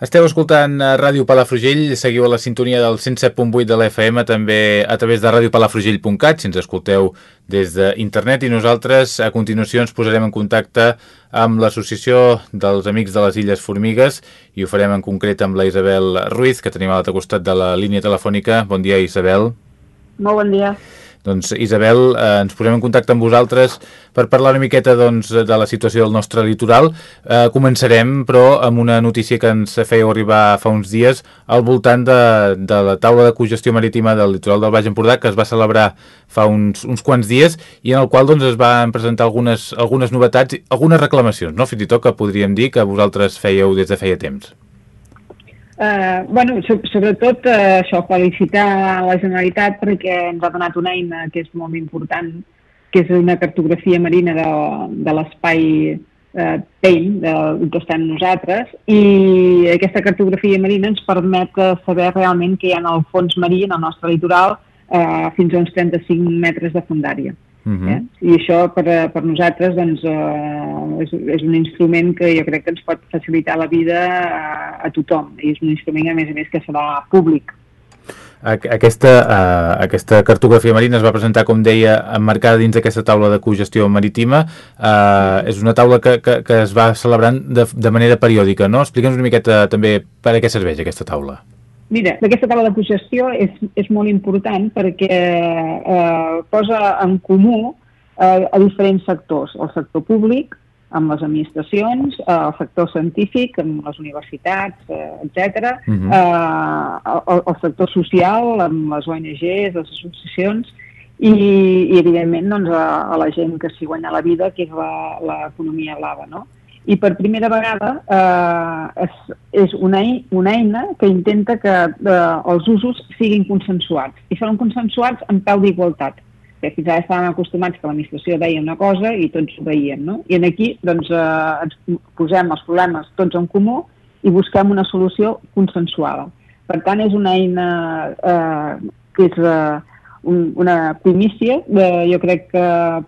Esteu escoltant eh, Ràdio Palafrugell, seguiu a la sintonia del 107.8 de l'FM, també a través de radiopalafrugell.cat, si ens escolteu des d'internet, i nosaltres a continuació ens posarem en contacte amb l'Associació dels Amics de les Illes Formigues i ho farem en concret amb la Isabel Ruiz, que tenim a l'altre costat de la línia telefònica. Bon dia, Isabel. Molt bon dia. Doncs Isabel, eh, ens posem en contacte amb vosaltres per parlar una miqueta doncs, de la situació del nostre litoral. Eh, començarem, però, amb una notícia que ens fèieu arribar fa uns dies al voltant de, de la taula de cogestió marítima del litoral del Baix Empordà que es va celebrar fa uns, uns quants dies i en el qual doncs, es van presentar algunes, algunes novetats, algunes reclamacions, no? fins i tot que podríem dir que vosaltres fèieu des de feia temps. Uh, bueno, so, sobretot uh, això, felicitar la Generalitat perquè ens ha donat una eina que és molt important, que és una cartografia marina de, de l'espai uh, PEIN, del que estem nosaltres, i aquesta cartografia marina ens permet saber realment què hi ha en el fons marí, en el nostre litoral, uh, fins a uns 35 metres de fundària. Uh -huh. eh? I això per, per nosaltres doncs, eh, és, és un instrument que jo crec que ens pot facilitar la vida a, a tothom i és un instrument a més a més que serà públic. Aquesta, uh, aquesta cartografia marina es va presentar, com deia, emmarcada dins d'aquesta taula de cogestió marítima. Uh, és una taula que, que, que es va celebrant de, de manera periòdica, no? Explica'ns una miqueta també per a què serveix aquesta taula. Mira, aquesta taula de cogestió és, és molt important perquè eh, posa en comú eh, a diferents sectors, el sector públic, amb les administracions, eh, el sector científic, amb les universitats, eh, etc., uh -huh. eh, el, el sector social, amb les ONGs, les associacions, i, i evidentment doncs, a, a la gent que s'hi guanya la vida, que és l'economia blava, no? I per primera vegada eh, és, és una, una eina que intenta que eh, els usos siguin consensuats i són consensuats en peu d'igualtat que fins ara estàvem acostumats que l'administració deia una cosa i tots ho veiem, no? I en aquí doncs, eh, ens posem els problemes tots en comú i busquem una solució consensuada. Per tant, és una eina eh, que és eh, un, una primícia, eh, jo crec que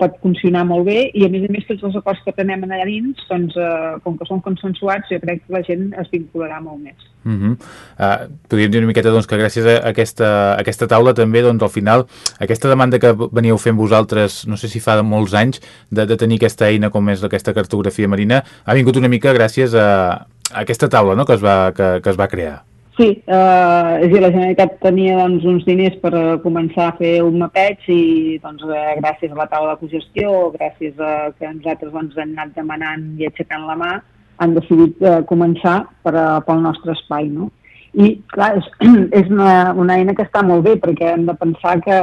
pot funcionar molt bé i a més a més tots els acords que prenem allà dins, doncs, eh, com que són consensuats, jo crec que la gent es vincularà molt més. Uh -huh. uh, podríem dir una miqueta doncs, que gràcies a aquesta, a aquesta taula també, doncs, al final, aquesta demanda que veníeu fent vosaltres, no sé si fa molts anys, de, de tenir aquesta eina com és aquesta cartografia marina, ha vingut una mica gràcies a, a aquesta taula no?, que, es va, que, que es va crear. Sí, eh, és dir, la Generalitat tenia doncs, uns diners per eh, començar a fer un mapeig i doncs, eh, gràcies a la taula de cogestió, gràcies a que nosaltres doncs, hem anat demanant i aixecant la mà, han decidit eh, començar per, uh, pel nostre espai. No? I clar, és, és una, una eina que està molt bé perquè hem de pensar que,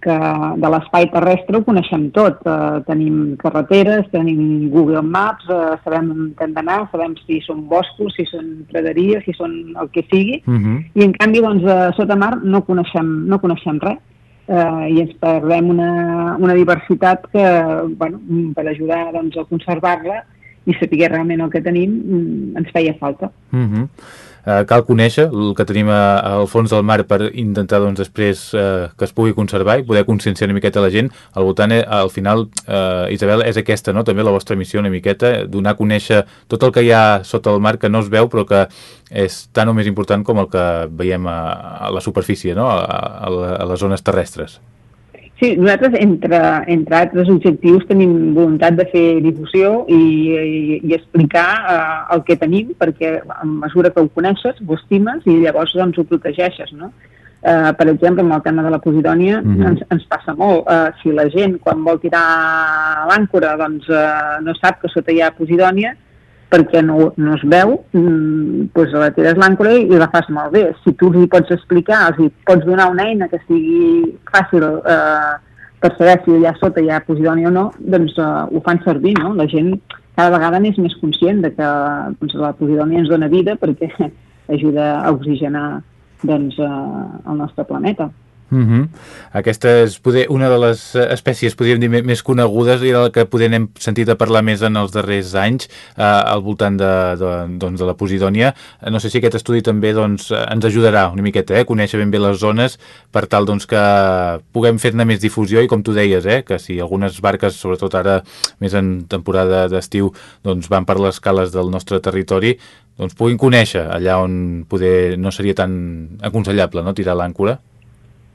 que de l'espai terrestre ho coneixem tot. Eh, tenim carreteres, tenim Google Maps, eh, sabem on hem d'anar, sabem si són boscos, si són praderies, si són el que sigui, uh mhm. -huh. i en canvi doncs, a sota mar no coneixem, no coneixem res. Eh, I ens perdem una, una diversitat que, bueno, per ajudar doncs, a conservar-la i saber realment el que tenim mm, ens feia falta. Uh mhm. -huh eh, cal conèixer el que tenim a, al fons del mar per intentar doncs, després eh, que es pugui conservar i poder conscienciar una miqueta la gent. Al voltant, eh, al final, eh, Isabel, és aquesta, no? també la vostra missió una miqueta, donar a conèixer tot el que hi ha sota el mar que no es veu però que és tan o més important com el que veiem a, a la superfície, no? a, a, a les zones terrestres. Sí, nosaltres, entre, entre altres objectius, tenim voluntat de fer difusió i, i, i explicar uh, el que tenim, perquè a mesura que ho coneixes, ho estimes i llavors doncs, ho protegeixes, no? Uh, per exemple, amb el tema de la posidònia mm -hmm. ens, ens passa molt. Uh, si la gent, quan vol tirar l'àncora, doncs uh, no sap que sota hi ha posidònia, perquè no, no es veu, doncs la tires l'àncora i la fas molt bé. Si tu li pots explicar, els pots donar una eina que sigui fàcil eh, per saber si allà sota hi ha posidònia o no, doncs eh, ho fan servir, no? La gent cada vegada n'és més conscient de que doncs, la posidònia ens dona vida perquè ajuda a oxigenar doncs, eh, el nostre planeta. Mm -hmm. Aquesta és poder, una de les espècies, podríem dir, més conegudes i la que poder hem sentit a parlar més en els darrers anys eh, al voltant de, de, doncs, de la Posidònia. No sé si aquest estudi també doncs, ens ajudarà una miqueta eh, a conèixer ben bé les zones per tal doncs, que puguem fer-ne més difusió i com tu deies, eh, que si algunes barques, sobretot ara més en temporada d'estiu, doncs, van per les cales del nostre territori, doncs puguin conèixer allà on poder no seria tan aconsellable no, tirar l'àncora.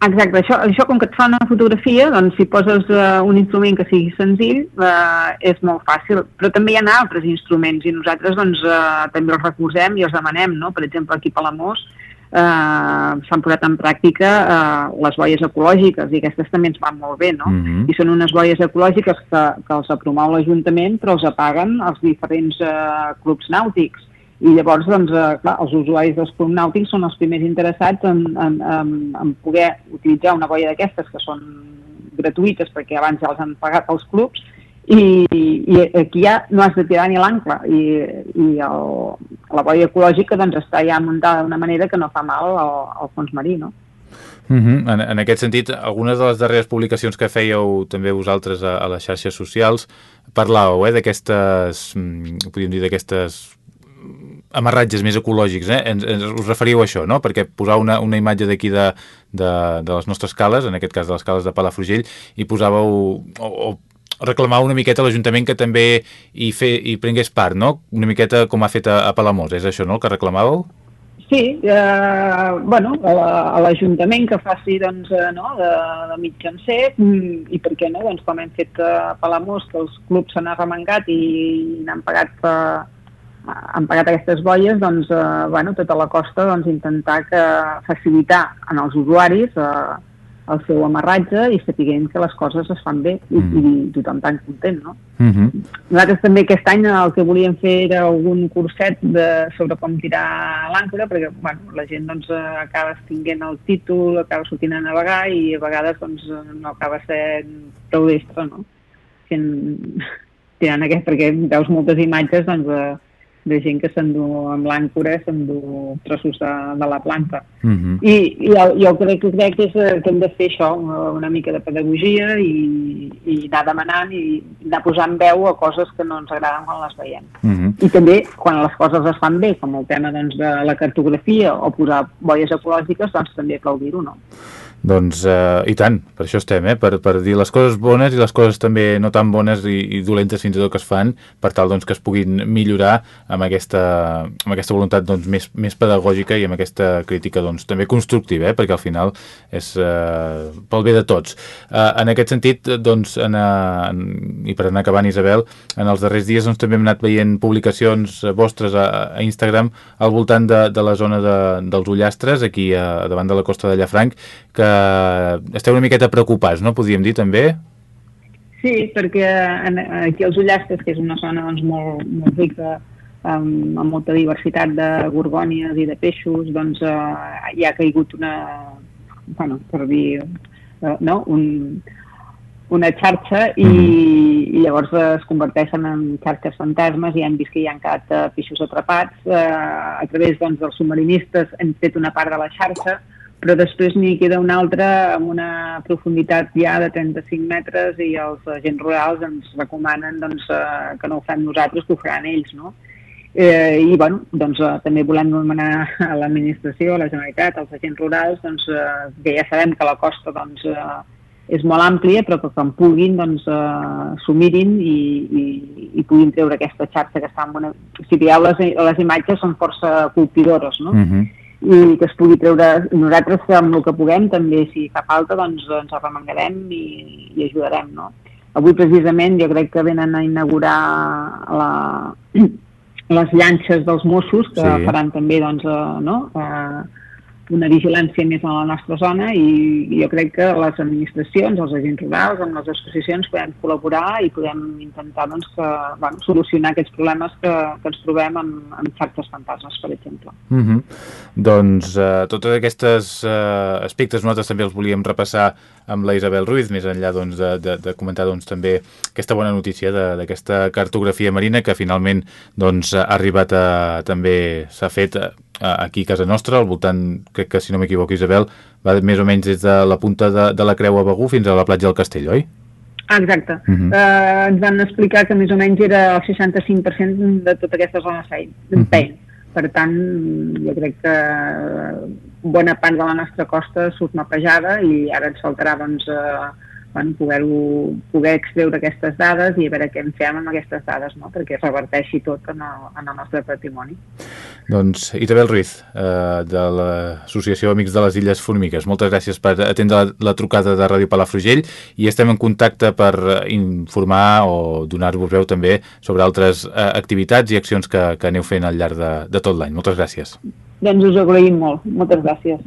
Exacte, això, això com que et fa una fotografia, doncs si poses uh, un instrument que sigui senzill, uh, és molt fàcil, però també hi ha altres instruments i nosaltres doncs, uh, també els recolzem i els demanem, no? per exemple aquí a Palamós uh, s'han posat en pràctica uh, les boies ecològiques i aquestes també ens van molt bé, no? Mm -hmm. I són unes boies ecològiques que, que els promou l'Ajuntament però els apaguen els diferents uh, clubs nàutics i llavors, doncs, eh, clar, els usuaris dels clubs nàutics són els primers interessats en, en, en, en poder utilitzar una boia d'aquestes que són gratuïtes perquè abans ja els han pagat els clubs i, i aquí ja no has de tirar ni l'ancle i, i el, la boia ecològica doncs, està ja muntada d'una manera que no fa mal al, al fons marí, no? Uh -huh. en, en aquest sentit, algunes de les darreres publicacions que fèieu també vosaltres a, a les xarxes socials parlàveu eh, d'aquestes, mm, podríem dir, d'aquestes amarratges més ecològics, eh? ens, ens us referiu a això, no? Perquè posar una, una imatge d'aquí de, de, de les nostres cales, en aquest cas de les cales de Palafrugell, i posàveu o, o reclamar una miqueta a l'Ajuntament que també hi, fe, hi prengués part, no? Una miqueta com ha fet a, a Palamós, és això, no?, el que reclamàveu? Sí, eh, bueno, a l'Ajuntament que faci doncs, eh, no, de, de mitjancer mm, i per què no, doncs, com hem fet a Palamós, que els clubs s'han arremangat i, n'han pagat eh, han pagat aquestes boies, doncs, eh, bueno, tota la costa doncs, intentar que facilitar en els usuaris eh, el seu amarratge i sapiguem que les coses es fan bé i, mm. i tothom tan content, no? Mm -hmm. Nosaltres també aquest any el que volíem fer era algun curset de, sobre com tirar l'àncora, perquè bueno, la gent doncs, acaba extinguent el títol, acaba sortint a navegar i a vegades doncs, no acaba sent prou destre, no? Fent, tirant aquest, perquè veus moltes imatges doncs, de, de gent que s'endú amb l'àncora, s'endú trossos de, de la planta. Uh mhm. -huh. I, i jo, jo crec, crec que, és, que hem de fer això, una mica de pedagogia i, i anar demanant i anar posant veu a coses que no ens agraden quan les veiem. Uh mhm. -huh. I també quan les coses es fan bé, com el tema doncs, de la cartografia o posar boies ecològiques, doncs també aplaudir-ho, no? Doncs eh, i tant, per això estem, eh? per, per dir les coses bones i les coses també no tan bones i, i dolentes fins i tot que es fan, per tal doncs, que es puguin millorar amb aquesta, amb aquesta voluntat doncs, més, més pedagògica i amb aquesta crítica doncs, també constructiva, eh? perquè al final és eh, pel bé de tots. Eh, en aquest sentit, doncs, en, en, i per anar acabant, Isabel, en els darrers dies doncs, també hem anat veient publicacions vostres a, a Instagram al voltant de, de la zona de, dels Ullastres, aquí a, davant de la costa de Llafranc, que esteu una miqueta preocupats, no? Podríem dir també? Sí, perquè aquí als Ullastres, que és una zona doncs, molt, molt rica, amb, amb molta diversitat de gorgònies i de peixos, doncs eh, hi ha caigut una, bueno, per dir, eh, no? un, una xarxa i, mm. i llavors es converteixen en xarxes fantasmes i hem vist que hi han quedat uh, peixos atrapats. Uh, a través doncs, dels submarinistes hem fet una part de la xarxa, però després n'hi queda una altra amb una profunditat ja de 35 metres i els agents rurals ens recomanen doncs, eh, que no ho fem nosaltres, que ho faran ells, no? Eh, I bueno, doncs, eh, també volem demanar a l'administració, a la Generalitat, als agents rurals, doncs, eh, que ja sabem que la costa doncs, eh, és molt àmplia, però que quan puguin doncs, eh, s'ho mirin i, i, i puguin treure aquesta xarxa que està en una... Si veieu les, les imatges són força colpidores, no? Uh mhm. -huh i que es pugui treure, nosaltres amb el que puguem també, si fa falta, doncs ens arremangarem i, i ajudarem, no? Avui precisament jo crec que venen a inaugurar la, les llanxes dels Mossos, que sí. faran també, doncs, eh, no?, eh, una vigilància més a la nostra zona i jo crec que les administracions, els agents rurals, amb les associacions podem col·laborar i podem intentar doncs, que, bueno, solucionar aquests problemes que, que ens trobem amb, amb xarxes fantasmes, per exemple. Mm -hmm. Doncs uh, totes aquestes uh, aspectes nosaltres també els volíem repassar amb la Isabel Ruiz, més enllà doncs, de, de, de comentar doncs, també aquesta bona notícia d'aquesta cartografia marina que finalment doncs, ha arribat a, també s'ha fet aquí a casa nostra, al voltant, crec que si no m'equivoco Isabel, va més o menys des de la punta de, de la Creu a Begú fins a la platja del Castell, oi? Exacte. Uh -huh. uh, ens van explicar que més o menys era el 65% de tota aquesta zona feina, uh -huh. Per tant, jo crec que bona part de la nostra costa surt mapejada i ara ens faltarà doncs, eh, bueno, poder, poder extreure aquestes dades i a veure què en fem amb aquestes dades, no? perquè reverteixi tot en el, en el nostre patrimoni. Doncs Isabel Ruiz, eh, de l'Associació Amics de les Illes Formigues, moltes gràcies per atendre la, la trucada de Ràdio Palafrugell i estem en contacte per informar o donar-vos veu també sobre altres eh, activitats i accions que, que aneu fent al llarg de, de tot l'any. Moltes gràcies. Doncs us agraïm molt. Moltes gràcies.